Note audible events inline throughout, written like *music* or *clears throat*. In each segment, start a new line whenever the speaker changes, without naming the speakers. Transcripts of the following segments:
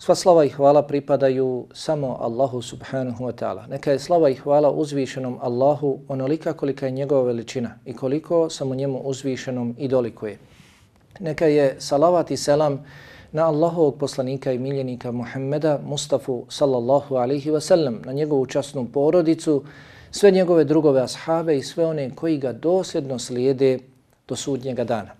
Sva slava i hvala pripadaju samo Allahu subhanahu wa ta'ala. Neka je slava i hvala uzvišenom Allahu onolika kolika je njegova veličina i koliko samo njemu uzvišenom i dolikuje. Neka je salavat i selam na Allahovog poslanika i miljenika Muhammeda Mustafa sallallahu alaihi wa sallam, na njegovu časnu porodicu, sve njegove drugove ashabe i sve one koji ga dosljedno slijede do sudnjega dana.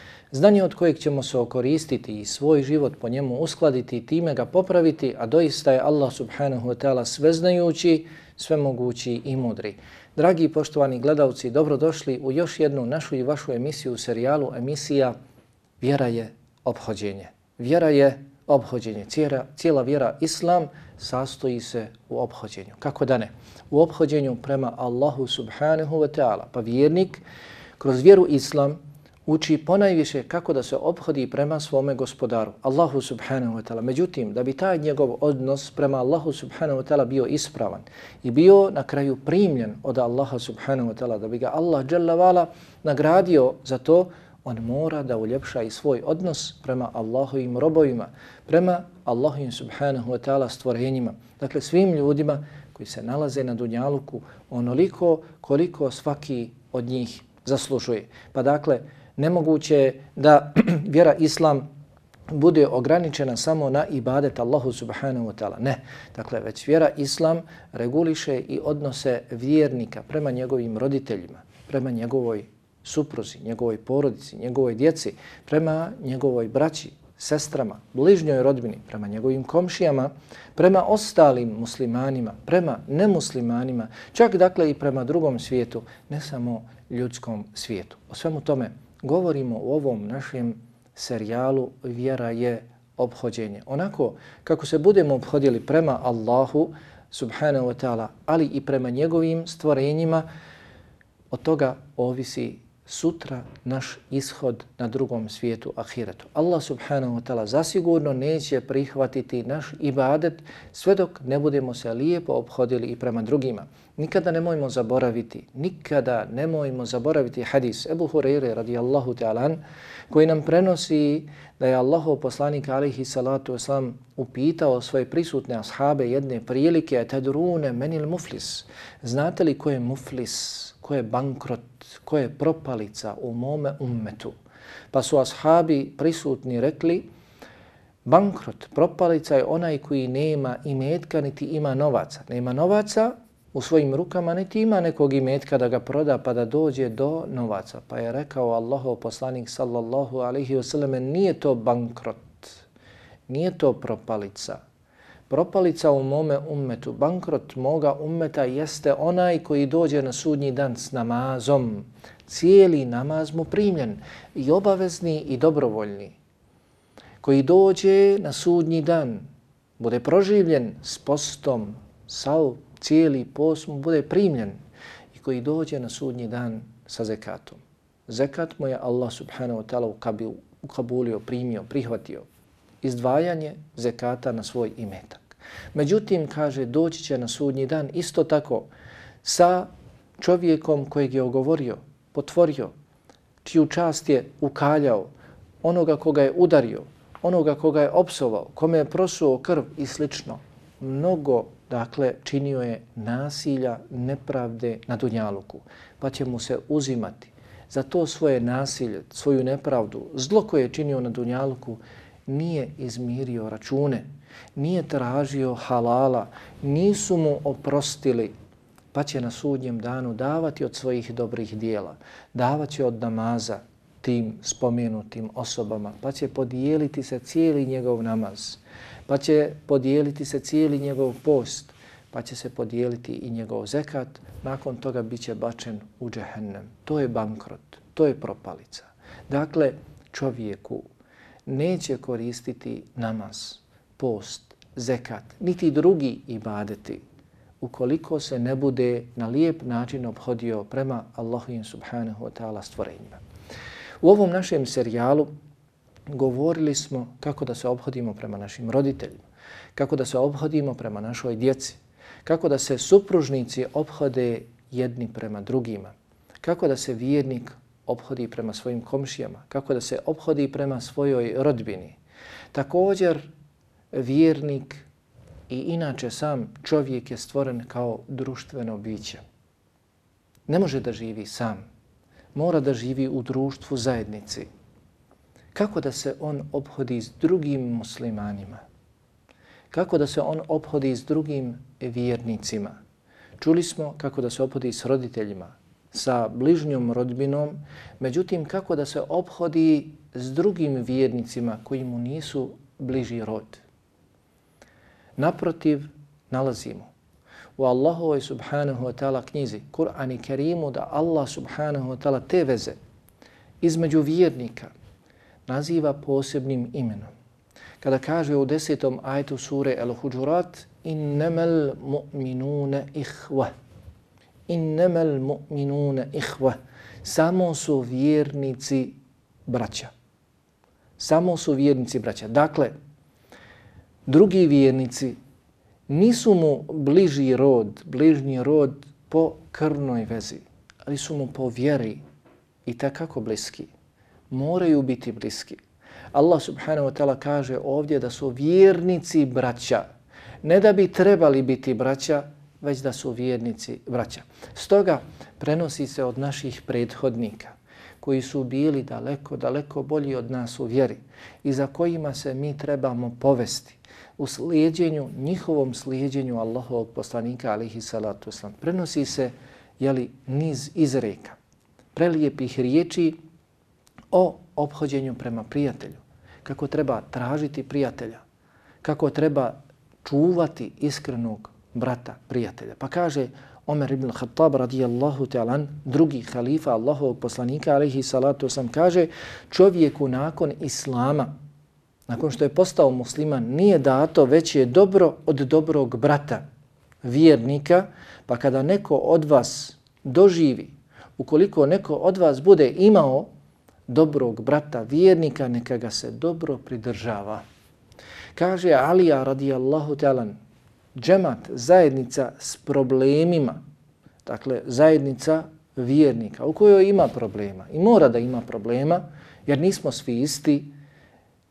Znanje od kojeg ćemo se okoristiti i svoj život po njemu uskladiti i time ga popraviti, a doista je Allah subhanahu wa ta'ala sveznajući, svemogući i mudri. Dragi i poštovani gledalci, dobrodošli u još jednu našu i vašu emisiju u serijalu emisija Vjera je obhođenje. Vjera je obhođenje. Cijela, cijela vjera Islam sastoji se u obhođenju. Kako da ne? U obhođenju prema Allahu subhanahu wa ta'ala. Pa vjernik kroz vjeru Islam uči ponajviše kako da se obhodi prema svome gospodaru, Allahu subhanahu wa ta'ala. Međutim, da bi taj njegov odnos prema Allahu subhanahu wa ta'ala bio ispravan i bio na kraju primljen od Allaha subhanahu wa ta'ala, da bi ga Allah vala nagradio za to, on mora da uljepša i svoj odnos prema Allahovim robovima, prema Allahovim subhanahu wa ta'ala stvorenjima. Dakle, svim ljudima koji se nalaze na Dunjaluku onoliko koliko svaki od njih zaslužuje. Pa dakle, nemoguće da *clears throat* vjera islam bude ograničena samo na ibadet Allahu subhanahu wa ta'ala. Ne. Dakle, već vjera islam reguliše i odnose vjernika prema njegovim roditeljima, prema njegovoj supruzi, njegovoj porodici, njegovoj djeci, prema njegovoj braći, sestrama, bližnjoj rodbini, prema njegovim komšijama, prema ostalim muslimanima, prema nemuslimanima, čak dakle i prema drugom svijetu, ne samo ljudskom svijetu. O svemu tome govorimo u ovom našem serijalu Vjera je obhođenje. Onako kako se budemo obhodili prema Allahu subhanahu wa ta'ala, ali i prema njegovim stvorenjima, od toga ovisi sutra naš ishod na drugom svijetu ahiretu. Allah subhanahu wa ta'ala zasigurno neće prihvatiti naš ibadet sve dok ne budemo se lijepo obhodili i prema drugima. Nikada nemojmo zaboraviti, nikada nemojmo zaboraviti hadis Ebu Hureyre radijallahu ta'alan koji nam prenosi da je Allahov poslanik alihi salatu wasalam upitao svoje prisutne ashabe jedne prilike a tadrune menil muflis. Znate li ko je muflis? Ko je bankrot, ko je propalica u mome ummetu. Pa su ashabi prisutni rekli, bankrot, propalica je onaj koji nema imetka niti ima novaca. Nema novaca u svojim rukama niti ima nekog imetka da ga proda pa da dođe do novaca. Pa je rekao Allahov poslanik sallallahu alaihi wasallam, nije to bankrot, nije to propalica, propalica u mome ummetu, bankrot moga ummeta jeste onaj koji dođe na sudnji dan s namazom. Cijeli namaz mu primljen i obavezni i dobrovoljni. Koji dođe na sudnji dan, bude proživljen s postom, sav cijeli post mu bude primljen i koji dođe na sudnji dan sa zekatom. Zekat mu je Allah subhanahu wa ta'ala ukabulio, primio, prihvatio izdvajanje zekata na svoj imetak. Međutim, kaže, doći će na sudnji dan isto tako sa čovjekom kojeg je ogovorio, potvorio, čiju čast je ukaljao, onoga koga je udario, onoga koga je opsovao, kome je prosuo krv i slično. Mnogo, dakle, činio je nasilja, nepravde na Dunjaluku, pa će mu se uzimati za to svoje nasilje, svoju nepravdu, zlo koje je činio na Dunjaluku, nije izmirio račune, nije tražio halala, nisu mu oprostili, pa će na sudnjem danu davati od svojih dobrih dijela, davati od namaza tim spomenutim osobama, pa će podijeliti se cijeli njegov namaz, pa će podijeliti se cijeli njegov post, pa će se podijeliti i njegov zekat, nakon toga bit će bačen u džehennem. To je bankrot, to je propalica. Dakle, čovjeku neće koristiti namaz, post, zekat, niti drugi ibadeti, ukoliko se ne bude na lijep način obhodio prema Allahu subhanahu wa ta'ala stvorenjima. U ovom našem serijalu govorili smo kako da se obhodimo prema našim roditeljima, kako da se obhodimo prema našoj djeci, kako da se supružnici obhode jedni prema drugima, kako da se vjernik obhodi prema svojim komšijama, kako da se obhodi prema svojoj rodbini. Također, vjernik i inače sam čovjek je stvoren kao društveno biće. Ne može da živi sam, mora da živi u društvu zajednici. Kako da se on obhodi s drugim muslimanima? Kako da se on obhodi s drugim vjernicima? Čuli smo kako da se obhodi s roditeljima, sa bližnjom rodbinom, međutim kako da se obhodi s drugim vjernicima koji mu nisu bliži rod. Naprotiv, nalazimo u Allahovoj subhanahu wa ta'ala knjizi, Kur'an i Kerimu, da Allah subhanahu wa ta'ala te veze između vjernika naziva posebnim imenom. Kada kaže u desetom ajtu sure Al-Huđurat, innamal mu'minune ihva. Innamal mu'minune ihva. Samo su vjernici braća. Samo su vjernici braća. Dakle, drugi vjernici nisu mu bliži rod, bližnji rod po krvnoj vezi, ali su mu po vjeri i takako bliski. Moraju biti bliski. Allah subhanahu wa ta'ala kaže ovdje da su vjernici braća. Ne da bi trebali biti braća, već da su vjernici braća. Stoga prenosi se od naših prethodnika koji su bili daleko, daleko bolji od nas u vjeri i za kojima se mi trebamo povesti u slijedjenju, njihovom slijedjenju Allahovog poslanika, alihi salatu wasalam. Prenosi se jeli, niz izreka, prelijepih riječi o obhođenju prema prijatelju, kako treba tražiti prijatelja, kako treba čuvati iskrenog brata, prijatelja. Pa kaže Omer ibn Khattab radijallahu ta'ala, drugi halifa Allahovog poslanika, alihi salatu wasalam, kaže čovjeku nakon Islama, nakon što je postao musliman, nije dato već je dobro od dobrog brata, vjernika, pa kada neko od vas doživi, ukoliko neko od vas bude imao dobrog brata, vjernika, neka ga se dobro pridržava. Kaže Alija radijallahu talan, džemat, zajednica s problemima, dakle zajednica vjernika, u kojoj ima problema i mora da ima problema, jer nismo svi isti,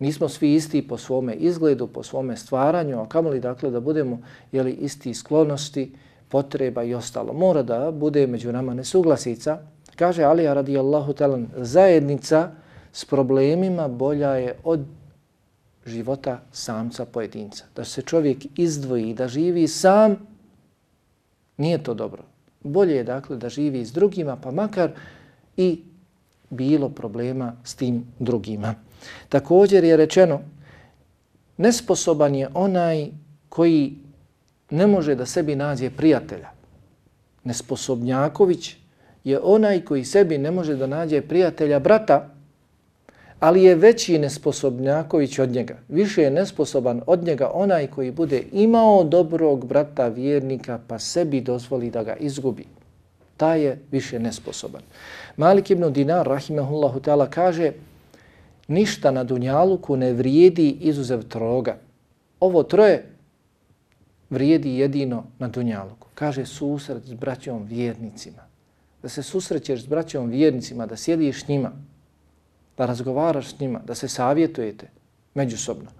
Nismo svi isti po svome izgledu, po svome stvaranju, a kamoli dakle da budemo jeli, isti sklonosti, potreba i ostalo. Mora da bude među nama nesuglasica. Kaže Alija radijallahu talan, zajednica s problemima bolja je od života samca pojedinca. Da se čovjek izdvoji, da živi sam, nije to dobro. Bolje je dakle da živi s drugima, pa makar i bilo problema s tim drugima. Također je rečeno, nesposoban je onaj koji ne može da sebi nađe prijatelja. Nesposobnjaković je onaj koji sebi ne može da nađe prijatelja brata, ali je veći nesposobnjaković od njega. Više je nesposoban od njega onaj koji bude imao dobrog brata vjernika pa sebi dozvoli da ga izgubi. Ta je više nesposoban. Malik ibn Dinar, rahimahullahu ta'ala, kaže ništa na Dunjaluku ne vrijedi izuzev troga. Ovo troje vrijedi jedino na Dunjaluku. Kaže susret s braćom vjernicima. Da se susrećeš s braćom vjernicima, da sjediš s njima, da razgovaraš s njima, da se savjetujete međusobno.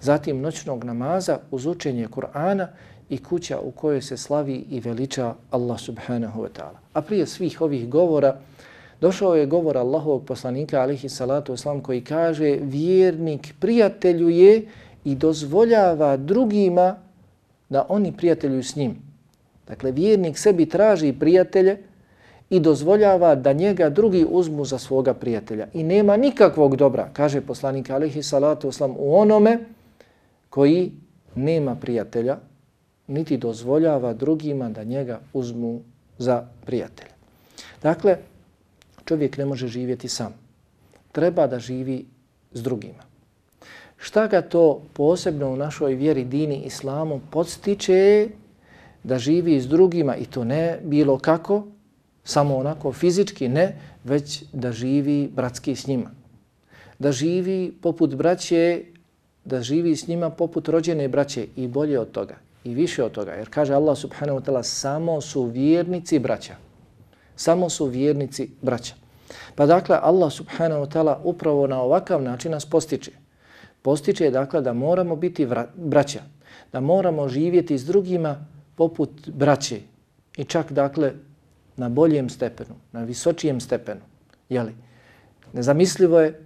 Zatim noćnog namaza uz učenje Kur'ana i kuća u kojoj se slavi i veliča Allah subhanahu wa ta'ala. A prije svih ovih govora, Došao je govor Allahovog poslanika alihi salatu oslam, koji kaže vjernik prijateljuje i dozvoljava drugima da oni prijateljuju s njim. Dakle, vjernik sebi traži prijatelje i dozvoljava da njega drugi uzmu za svoga prijatelja. I nema nikakvog dobra, kaže poslanik alihi salatu oslam, u onome koji nema prijatelja, niti dozvoljava drugima da njega uzmu za prijatelja. Dakle, čovjek ne može živjeti sam. Treba da živi s drugima. Šta ga to posebno u našoj vjeri dini islamu podstiče da živi s drugima i to ne bilo kako, samo onako fizički ne, već da živi bratski s njima. Da živi poput braće, da živi s njima poput rođene braće i bolje od toga i više od toga. Jer kaže Allah subhanahu wa ta'ala samo su vjernici braća. Samo su vjernici braća. Pa dakle Allah subhanahu wa ta'ala upravo na ovakav način nas postiče. Postiče dakle da moramo biti braća, da moramo živjeti s drugima poput braće i čak dakle na boljem stepenu, na visočijem stepenu. Jeli? Nezamislivo je,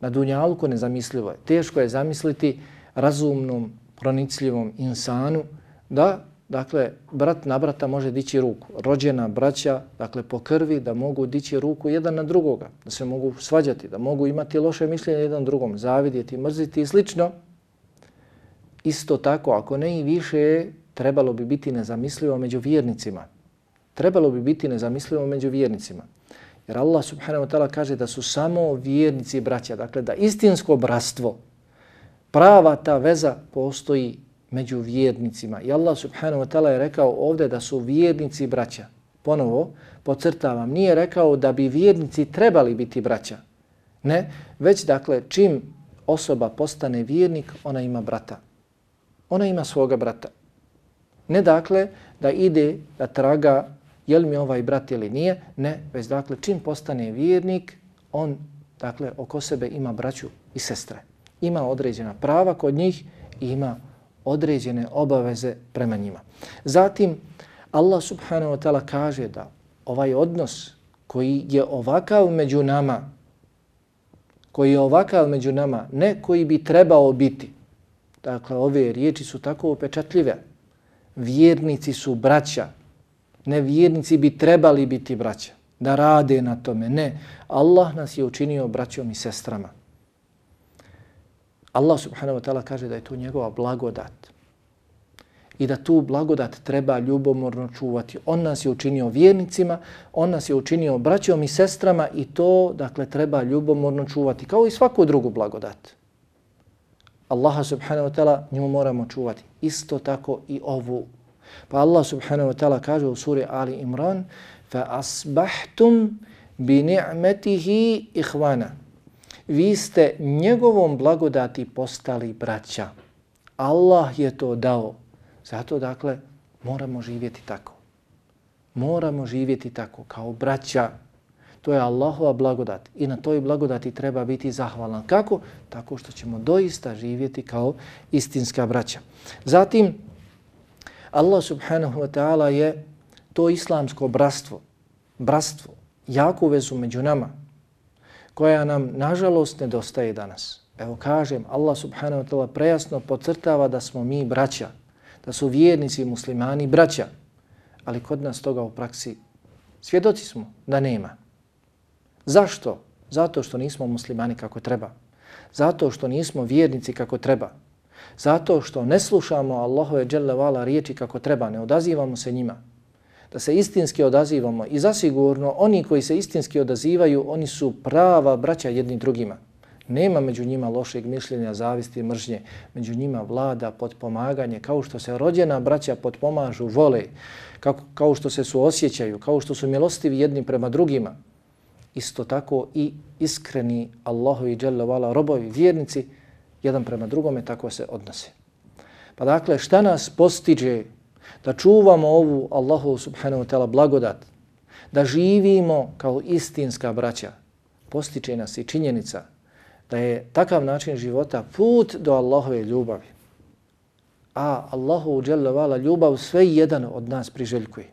na dunjalku nezamislivo je. Teško je zamisliti razumnom, pronicljivom insanu da, dakle, brat na brata može dići ruku. Rođena braća, dakle, po krvi, da mogu dići ruku jedan na drugoga, da se mogu svađati, da mogu imati loše mišljenje jedan drugom, zavidjeti, mrziti i slično. Isto tako, ako ne i više, trebalo bi biti nezamislivo među vjernicima. Trebalo bi biti nezamislivo među vjernicima. Jer Allah subhanahu wa ta'ala kaže da su samo vjernici braća. Dakle, da istinsko bratstvo, prava ta veza postoji među vjernicima. I Allah subhanahu wa ta'ala je rekao ovdje da su vjernici braća. Ponovo, pocrtavam, nije rekao da bi vjernici trebali biti braća. Ne, već dakle, čim osoba postane vjernik, ona ima brata. Ona ima svoga brata. Ne dakle da ide, da traga je li mi ovaj brat ili nije, ne, već dakle čim postane vjernik, on dakle oko sebe ima braću i sestre. Ima određena prava kod njih i ima određene obaveze prema njima. Zatim, Allah subhanahu wa ta'ala kaže da ovaj odnos koji je ovakav među nama, koji je ovakav među nama, ne koji bi trebao biti, dakle ove riječi su tako upečatljive, vjernici su braća, nevjernici bi trebali biti braća, da rade na tome. Ne, Allah nas je učinio braćom i sestrama. Allah subhanahu wa ta'ala kaže da je to njegova blagodat i da tu blagodat treba ljubomorno čuvati. On nas je učinio vjernicima, on nas je učinio braćom i sestrama i to dakle treba ljubomorno čuvati kao i svaku drugu blagodat. Allaha subhanahu wa ta'ala nju moramo čuvati. Isto tako i ovu Pa Allah subhanahu wa ta'ala kaže u suri Ali Imran fa asbahtum bi ni'matihi ikhwana. Vi ste njegovom blagodati postali braća. Allah je to dao. Zato dakle moramo živjeti tako. Moramo živjeti tako kao braća. To je Allahova blagodat i na toj blagodati treba biti zahvalan. Kako? Tako što ćemo doista živjeti kao istinska braća. Zatim, Allah subhanahu wa ta'ala je to islamsko bratstvo, bratstvo, jaku vezu među nama, koja nam nažalost nedostaje danas. Evo kažem, Allah subhanahu wa ta'ala prejasno podcrtava da smo mi braća, da su vjernici i muslimani braća, ali kod nas toga u praksi svjedoci smo da nema. Zašto? Zato što nismo muslimani kako treba. Zato što nismo vjernici kako treba. Zato što ne slušamo Allahove dželle vala riječi kako treba, ne odazivamo se njima. Da se istinski odazivamo i zasigurno oni koji se istinski odazivaju, oni su prava braća jednim drugima. Nema među njima lošeg mišljenja, zavisti, mržnje. Među njima vlada potpomaganje, kao što se rođena braća potpomažu, vole, kao, kao što se suosjećaju, kao što su milostivi jedni prema drugima. Isto tako i iskreni Allahovi dželle robovi, vjernici, jedan prema drugome, tako se odnose. Pa dakle, šta nas postiđe da čuvamo ovu Allahu subhanahu wa ta'ala blagodat, da živimo kao istinska braća, postiče nas i činjenica da je takav način života put do Allahove ljubavi. A Allahu vala ljubav sve jedan od nas priželjkuje.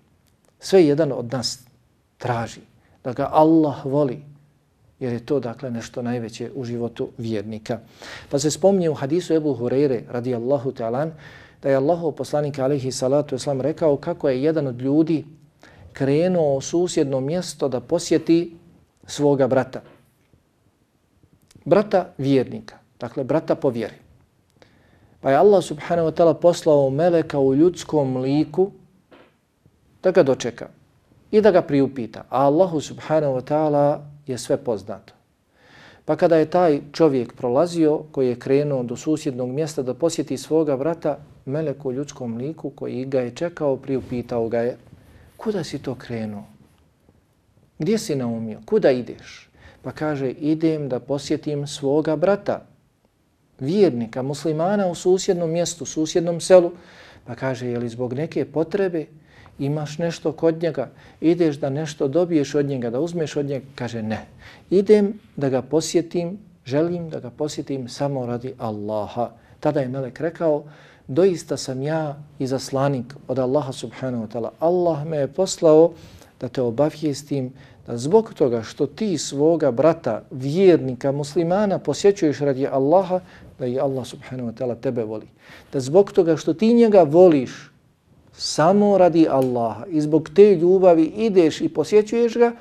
Sve jedan od nas traži da ga Allah voli, jer je to dakle nešto najveće u životu vjernika. Pa se spomnije u hadisu Ebu Hureyre radijallahu ta'alan da je Allahu poslanik alaihi salatu islam rekao kako je jedan od ljudi krenuo u susjedno mjesto da posjeti svoga brata. Brata vjernika, dakle brata po vjeri. Pa je Allah subhanahu wa ta'ala poslao meleka u ljudskom liku da ga dočeka i da ga priupita. A Allahu subhanahu wa ta'ala je sve poznato. Pa kada je taj čovjek prolazio, koji je krenuo do susjednog mjesta da posjeti svoga brata, melek u ljudskom liku koji ga je čekao, priupitao ga je, kuda si to krenuo? Gdje si naumio? Kuda ideš? Pa kaže, idem da posjetim svoga brata, vjernika, muslimana u susjednom mjestu, susjednom selu. Pa kaže, je li zbog neke potrebe imaš nešto kod njega, ideš da nešto dobiješ od njega, da uzmeš od njega? Kaže, ne. Idem da ga posjetim, želim da ga posjetim samo radi Allaha. Tada je Melek rekao, doista sam ja izaslanik od Allaha subhanahu wa ta'ala. Allah me je poslao da te obavijestim da zbog toga što ti svoga brata, vjernika, muslimana posjećuješ radi Allaha, da i Allah subhanahu wa ta'ala tebe voli. Da zbog toga što ti njega voliš samo radi Allaha i zbog te ljubavi ideš i posjećuješ ga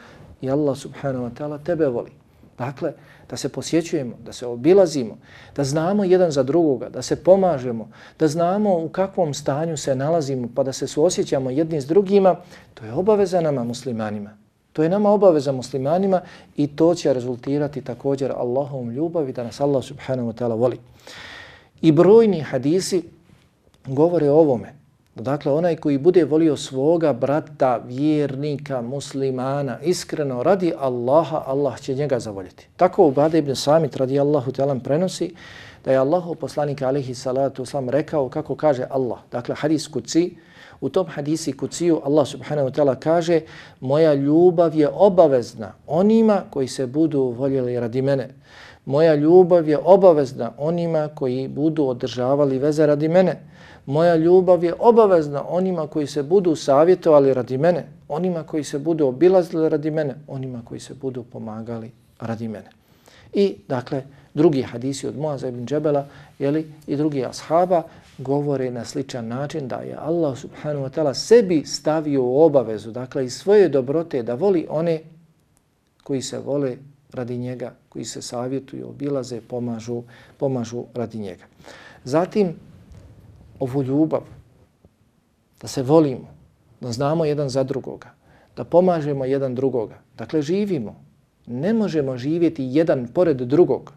i Allah subhanahu wa ta'ala tebe voli. Dakle, da se posjećujemo, da se obilazimo, da znamo jedan za drugoga, da se pomažemo, da znamo u kakvom stanju se nalazimo pa da se suosjećamo jedni s drugima, to je obaveza nama muslimanima. To je nama obaveza muslimanima i to će rezultirati također Allahom ljubavi da nas Allah subhanahu wa ta'ala voli. I brojni hadisi govore o ovome. Dakle, onaj koji bude volio svoga brata, vjernika, muslimana, iskreno radi Allaha, Allah će njega zavoljeti. Tako Ubade ibn Samit radi Allahu ta'ala prenosi da je Allahu poslanika alihi salatu uslam rekao kako kaže Allah. Dakle, hadis kuci, U tom hadisi kuciju Allah subhanahu wa ta'ala kaže moja ljubav je obavezna onima koji se budu voljeli radi mene. Moja ljubav je obavezna onima koji budu održavali veze radi mene. Moja ljubav je obavezna onima koji se budu savjetovali radi mene, onima koji se budu obilazili radi mene, onima koji se budu pomagali radi mene. I dakle, drugi hadisi od Muaza ibn Džebela jeli, i drugi ashaba govore na sličan način da je Allah subhanahu wa ta'ala sebi stavio u obavezu, dakle i svoje dobrote da voli one koji se vole radi njega, koji se savjetuju, obilaze, pomažu, pomažu radi njega. Zatim, ovu ljubav, da se volimo, da znamo jedan za drugoga, da pomažemo jedan drugoga. Dakle, živimo. Ne možemo živjeti jedan pored drugog,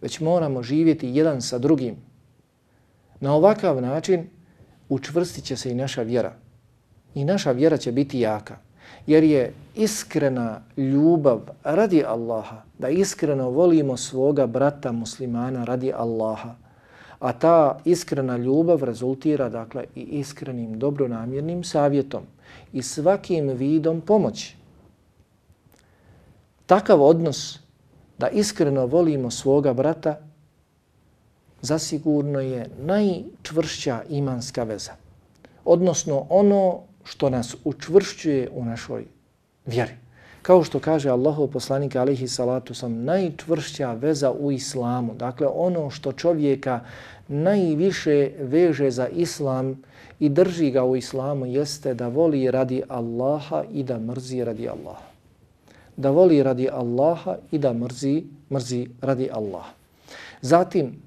već moramo živjeti jedan sa drugim. Na ovakav način učvrstit će se i naša vjera. I naša vjera će biti jaka. Jer je iskrena ljubav radi Allaha, da iskreno volimo svoga brata muslimana radi Allaha. A ta iskrena ljubav rezultira dakle i iskrenim dobronamjernim savjetom i svakim vidom pomoći. Takav odnos da iskreno volimo svoga brata zasigurno je najčvršća imanska veza. Odnosno ono što nas učvršćuje u našoj vjeri. Kao što kaže Allahov poslanik alihi salatu sam, najčvršća veza u islamu. Dakle, ono što čovjeka najviše veže za islam i drži ga u islamu jeste da voli radi Allaha i da mrzi radi Allaha. Da voli radi Allaha i da mrzi, mrzi radi Allaha. Zatim,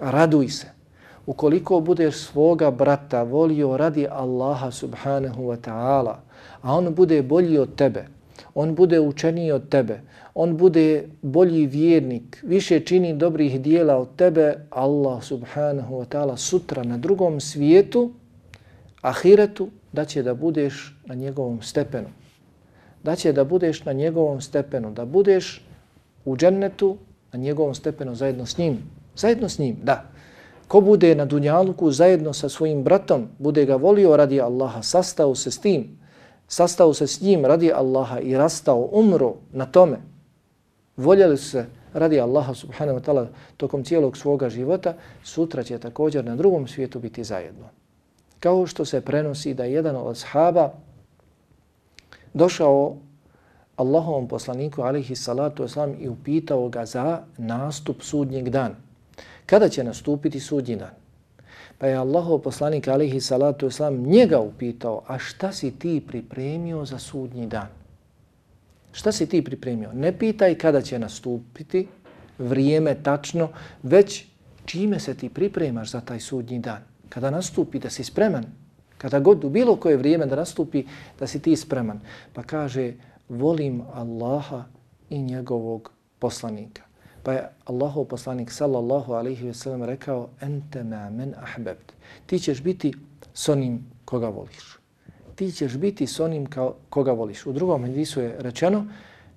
raduj se. Ukoliko budeš svoga brata volio radi Allaha subhanahu wa ta'ala, a on bude bolji od tebe, on bude učeniji od tebe, on bude bolji vjernik, više čini dobrih dijela od tebe, Allah subhanahu wa ta'ala sutra na drugom svijetu, ahiretu, da će da budeš na njegovom stepenu. Da će da budeš na njegovom stepenu, da budeš u džennetu na njegovom stepenu zajedno s njim. Zajedno s njim, da. Ko bude na dunjaluku zajedno sa svojim bratom, bude ga volio radi Allaha, sastao se s tim, sastao se s njim radi Allaha i rastao, umro na tome, voljeli su se radi Allaha subhanahu wa ta'ala tokom cijelog svoga života, sutra će također na drugom svijetu biti zajedno. Kao što se prenosi da jedan od ashaba došao Allahovom poslaniku alaihi salatu wasalam i upitao ga za nastup sudnjeg dana. Kada će nastupiti sudnji dan? Pa je Allahov poslanik alihi salatu islam njega upitao, a šta si ti pripremio za sudnji dan? Šta si ti pripremio? Ne pitaj kada će nastupiti vrijeme tačno, već čime se ti pripremaš za taj sudnji dan. Kada nastupi da si spreman, kada god u bilo koje vrijeme da nastupi da si ti spreman. Pa kaže, volim Allaha i njegovog poslanika. Pa je Allahov poslanik sallallahu alaihi ve sellem rekao, ente ma men ahbebt. Ti ćeš biti s onim koga voliš. Ti ćeš biti s onim kao, koga voliš. U drugom hadisu je rečeno,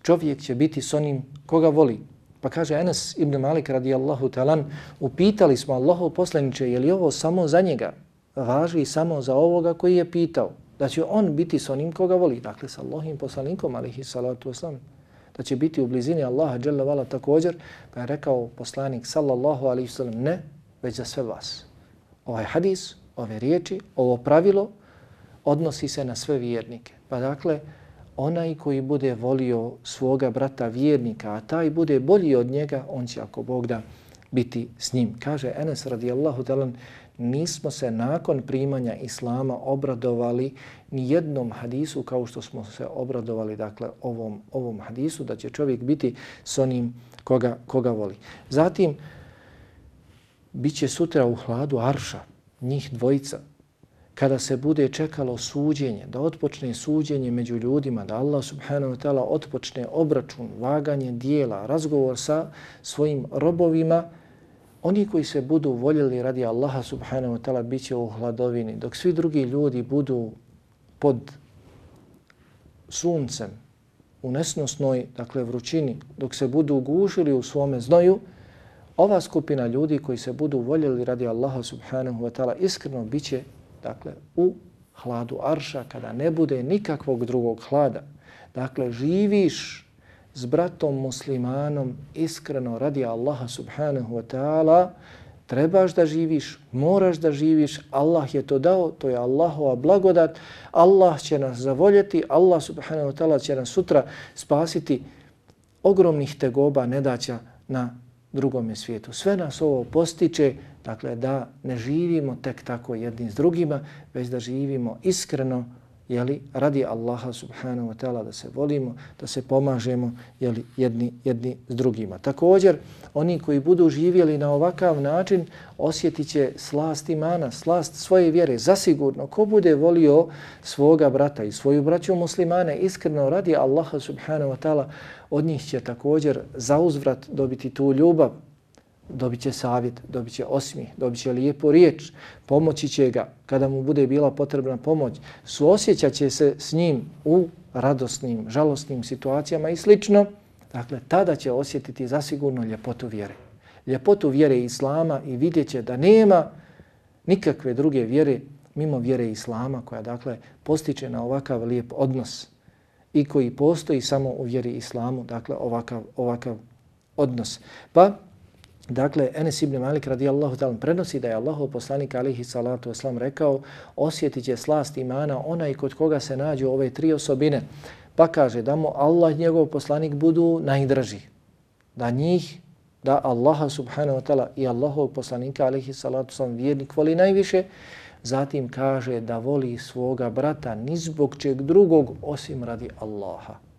čovjek će biti s onim koga voli. Pa kaže Enes ibn Malik radijallahu talan, upitali smo Allahov poslaniče, je li ovo samo za njega? Važi samo za ovoga koji je pitao. Da će on biti s onim koga voli. Dakle, sa Allahim poslanikom, alihi salatu wasalam. Da će biti u blizini Allaha, dželle vala, također. Pa je rekao poslanik, sallallahu alejhi ve sellem ne, već za sve vas. Ovaj hadis, ove riječi, ovo pravilo, odnosi se na sve vjernike. Pa dakle, onaj koji bude volio svoga brata vjernika, a taj bude bolji od njega, on će ako Bog da biti s njim. Kaže Enes radijallahu talan, nismo se nakon primanja Islama obradovali ni jednom hadisu kao što smo se obradovali dakle ovom, ovom hadisu, da će čovjek biti s onim koga, koga voli. Zatim, bit će sutra u hladu Arša, njih dvojica, kada se bude čekalo suđenje, da otpočne suđenje među ljudima, da Allah subhanahu wa ta'ala otpočne obračun, vaganje dijela, razgovor sa svojim robovima, oni koji se budu voljeli radi Allaha subhanahu wa ta'ala bit će u hladovini, dok svi drugi ljudi budu pod suncem, u nesnosnoj, dakle vrućini, dok se budu gušili u svome znoju, ova skupina ljudi koji se budu voljeli radi Allaha subhanahu wa ta'ala iskreno bit će dakle, u hladu arša, kada ne bude nikakvog drugog hlada. Dakle, živiš s bratom muslimanom iskreno radi Allaha subhanahu wa ta'ala, trebaš da živiš, moraš da živiš, Allah je to dao, to je Allahova blagodat, Allah će nas zavoljeti, Allah subhanahu wa ta'ala će nas sutra spasiti ogromnih tegoba, nedaća na drugome svijetu. Sve nas ovo postiče Dakle, da ne živimo tek tako jedni s drugima, već da živimo iskreno, jeli, radi Allaha subhanahu wa ta'ala, da se volimo, da se pomažemo jeli, jedni, jedni s drugima. Također, oni koji budu živjeli na ovakav način, osjetit će slast imana, slast svoje vjere. Zasigurno, ko bude volio svoga brata i svoju braću muslimane, iskreno radi Allaha subhanahu wa ta'ala, od njih će također za uzvrat dobiti tu ljubav, dobit će savjet, dobit će osmih, dobit će lijepu riječ, pomoći će ga kada mu bude bila potrebna pomoć, suosjećat će se s njim u radosnim, žalostnim situacijama i slično. Dakle, tada će osjetiti zasigurno ljepotu vjere. Ljepotu vjere Islama i vidjet će da nema nikakve druge vjere mimo vjere Islama koja dakle postiče na ovakav lijep odnos i koji postoji samo u vjeri Islamu, dakle ovakav, ovakav odnos. Pa Dakle, Enes ibn Malik radijallahu ta'ala prenosi da je Allahov poslanik alihi salatu wasalam rekao osjetit će slast imana onaj kod koga se nađu ove tri osobine. Pa kaže da mu Allah i njegov poslanik budu najdraži. Da njih, da Allaha subhanahu wa ta'ala i Allahov poslanika alihi salatu wasalam vjernik voli najviše. Zatim kaže da voli svoga brata ni zbog čeg drugog osim radi Allaha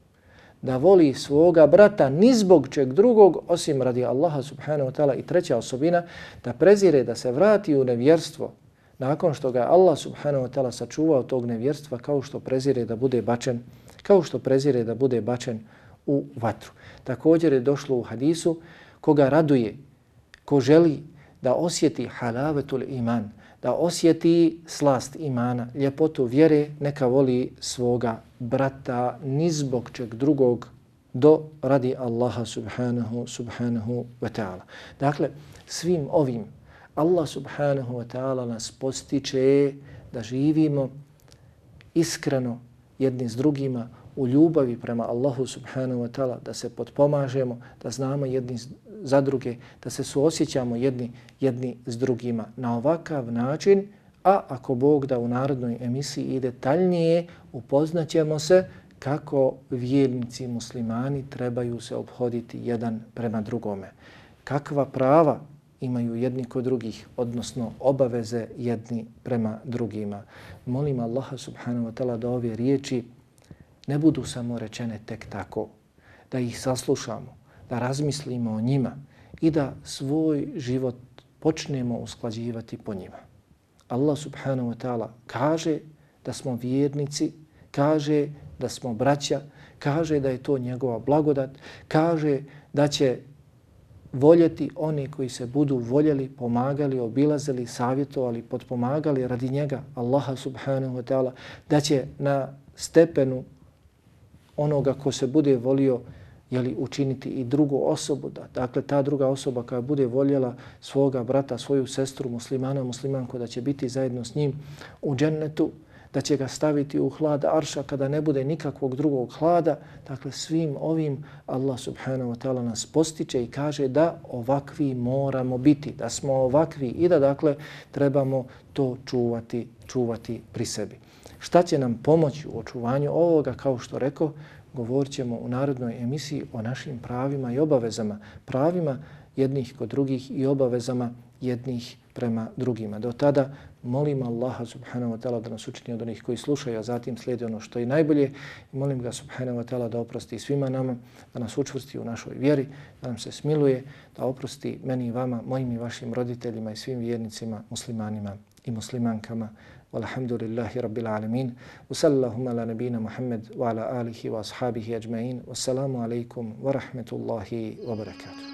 da voli svoga brata ni zbog čeg drugog osim radi Allaha subhanahu wa ta'ala i treća osobina da prezire da se vrati u nevjerstvo nakon što ga Allah subhanahu wa ta'ala sačuvao tog nevjerstva kao što prezire da bude bačen kao što prezire da bude bačen u vatru. Također je došlo u hadisu koga raduje, ko želi da osjeti halavetul iman, da osjeti slast imana, ljepotu vjere, neka voli svoga brata ni zbog čeg drugog do radi Allaha subhanahu subhanahu wa ta'ala. Dakle, svim ovim Allah subhanahu wa ta'ala nas postiče da živimo iskreno jedni s drugima u ljubavi prema Allahu subhanahu wa ta'ala, da se potpomažemo, da znamo jedni za druge, da se suosjećamo jedni, jedni s drugima na ovakav način, a ako Bog da u narodnoj emisiji i detaljnije upoznaćemo se kako vjernici muslimani trebaju se obhoditi jedan prema drugome. Kakva prava imaju jedni kod drugih, odnosno obaveze jedni prema drugima. Molim Allaha subhanahu wa ta'ala da ove riječi ne budu samo rečene tek tako, da ih saslušamo, da razmislimo o njima i da svoj život počnemo usklađivati po njima. Allah subhanahu wa ta'ala kaže da smo vjernici, kaže da smo braća, kaže da je to njegova blagodat, kaže da će voljeti oni koji se budu voljeli, pomagali, obilazili, savjetovali, podpomagali radi njega, Allaha subhanahu wa ta'ala, da će na stepenu onoga ko se bude volio jeli, učiniti i drugu osobu, da, dakle ta druga osoba koja bude voljela svoga brata, svoju sestru, muslimana, muslimanku, da će biti zajedno s njim u džennetu, da će ga staviti u hlad arša kada ne bude nikakvog drugog hlada. Dakle, svim ovim Allah subhanahu wa ta'ala nas postiče i kaže da ovakvi moramo biti, da smo ovakvi i da dakle trebamo to čuvati, čuvati pri sebi. Šta će nam pomoći u očuvanju ovoga, kao što rekao, govorit ćemo u narodnoj emisiji o našim pravima i obavezama. Pravima jednih kod drugih i obavezama jednih prema drugima. Do tada molim Allaha subhanahu wa ta'ala da nas učini od onih koji slušaju, a zatim slijedi ono što je najbolje. I molim ga subhanahu wa ta'ala da oprosti svima nama, da nas učvrsti u našoj vjeri, da nam se smiluje, da oprosti meni i vama, mojim i vašim roditeljima i svim vjernicima, muslimanima i muslimankama. Walhamdulillahi rabbil alamin. العالمين وصلى ala nabina نبينا wa ala alihi wa ashabihi ajma'in. Wassalamu alaikum wa rahmetullahi wa barakatuh.